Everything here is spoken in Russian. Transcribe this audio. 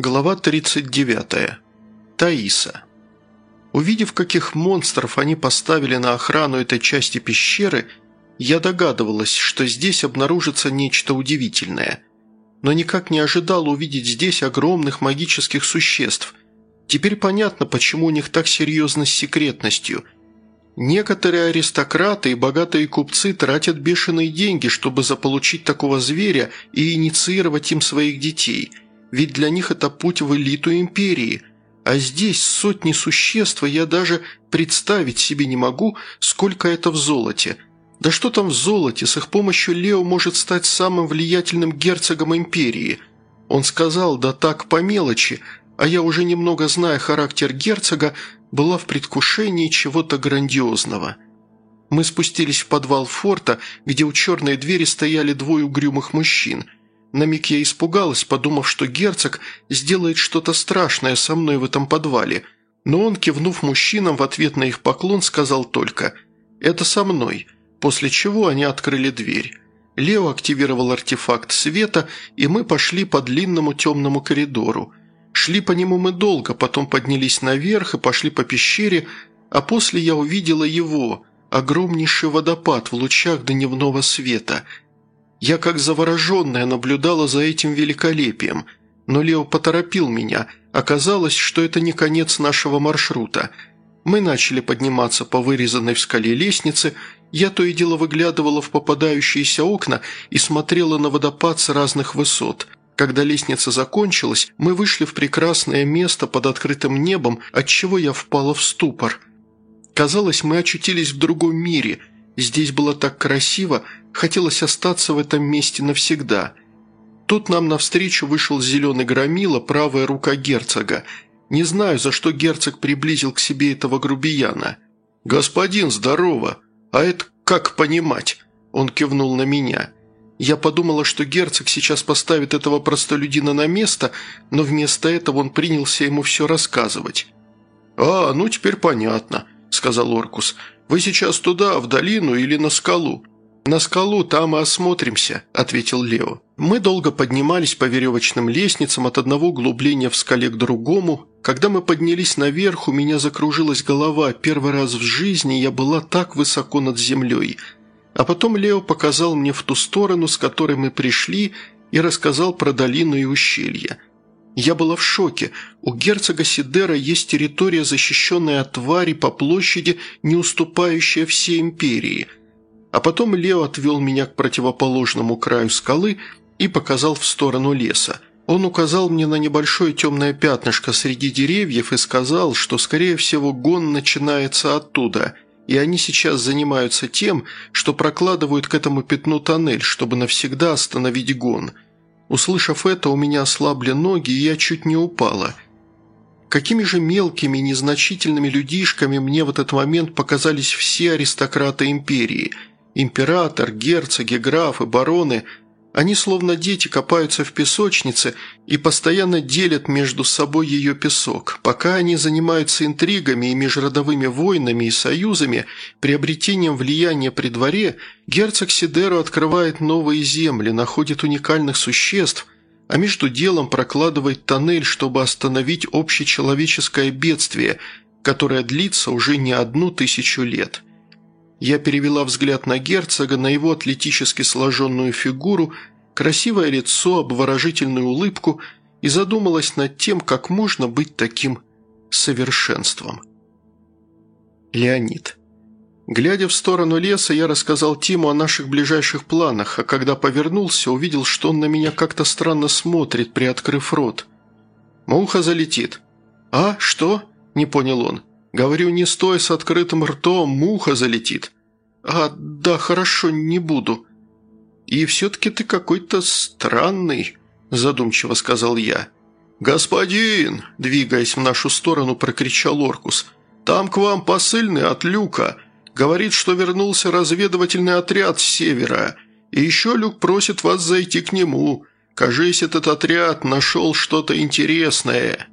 Глава 39. Таиса. Увидев, каких монстров они поставили на охрану этой части пещеры, я догадывалась, что здесь обнаружится нечто удивительное. Но никак не ожидал увидеть здесь огромных магических существ. Теперь понятно, почему у них так серьезно с секретностью. Некоторые аристократы и богатые купцы тратят бешеные деньги, чтобы заполучить такого зверя и инициировать им своих детей – ведь для них это путь в элиту империи. А здесь сотни существ, я даже представить себе не могу, сколько это в золоте. Да что там в золоте, с их помощью Лео может стать самым влиятельным герцогом империи. Он сказал, да так по мелочи, а я уже немного зная характер герцога, была в предвкушении чего-то грандиозного. Мы спустились в подвал форта, где у черной двери стояли двое угрюмых мужчин – на миг я испугалась, подумав, что герцог сделает что-то страшное со мной в этом подвале, но он, кивнув мужчинам в ответ на их поклон, сказал только «Это со мной», после чего они открыли дверь. Лео активировал артефакт света, и мы пошли по длинному темному коридору. Шли по нему мы долго, потом поднялись наверх и пошли по пещере, а после я увидела его, огромнейший водопад в лучах дневного света – я как завороженная наблюдала за этим великолепием, но Лео поторопил меня. Оказалось, что это не конец нашего маршрута. Мы начали подниматься по вырезанной в скале лестнице, я то и дело выглядывала в попадающиеся окна и смотрела на водопад с разных высот. Когда лестница закончилась, мы вышли в прекрасное место под открытым небом, от чего я впала в ступор. Казалось, мы очутились в другом мире. Здесь было так красиво, Хотелось остаться в этом месте навсегда. Тут нам навстречу вышел зеленый громила, правая рука герцога. Не знаю, за что герцог приблизил к себе этого грубияна. «Господин, здорово! А это как понимать?» Он кивнул на меня. Я подумала, что герцог сейчас поставит этого простолюдина на место, но вместо этого он принялся ему все рассказывать. «А, ну теперь понятно», – сказал Оркус. «Вы сейчас туда, в долину или на скалу?» «На скалу, там и осмотримся», – ответил Лео. Мы долго поднимались по веревочным лестницам от одного углубления в скале к другому. Когда мы поднялись наверх, у меня закружилась голова. Первый раз в жизни я была так высоко над землей. А потом Лео показал мне в ту сторону, с которой мы пришли, и рассказал про долину и ущелье. Я была в шоке. У герцога Сидера есть территория, защищенная от твари по площади, не уступающая всей империи – а потом Лео отвел меня к противоположному краю скалы и показал в сторону леса. Он указал мне на небольшое темное пятнышко среди деревьев и сказал, что, скорее всего, гон начинается оттуда, и они сейчас занимаются тем, что прокладывают к этому пятну тоннель, чтобы навсегда остановить гон. Услышав это, у меня ослабли ноги, и я чуть не упала. Какими же мелкими, незначительными людишками мне в этот момент показались все аристократы империи – Император, герцоги, графы, бароны – они словно дети копаются в песочнице и постоянно делят между собой ее песок. Пока они занимаются интригами и межродовыми войнами и союзами, приобретением влияния при дворе, герцог Сидеро открывает новые земли, находит уникальных существ, а между делом прокладывает тоннель, чтобы остановить общечеловеческое бедствие, которое длится уже не одну тысячу лет. Я перевела взгляд на герцога, на его атлетически сложенную фигуру, красивое лицо, обворожительную улыбку и задумалась над тем, как можно быть таким совершенством. Леонид. Глядя в сторону леса, я рассказал Тиму о наших ближайших планах, а когда повернулся, увидел, что он на меня как-то странно смотрит, приоткрыв рот. «Муха залетит». «А, что?» – не понял он. Говорю, не стой с открытым ртом, муха залетит. А, да, хорошо, не буду. И все-таки ты какой-то странный, задумчиво сказал я. «Господин!» – двигаясь в нашу сторону, прокричал Оркус. «Там к вам посыльный от Люка. Говорит, что вернулся разведывательный отряд с севера. И еще Люк просит вас зайти к нему. Кажись, этот отряд нашел что-то интересное».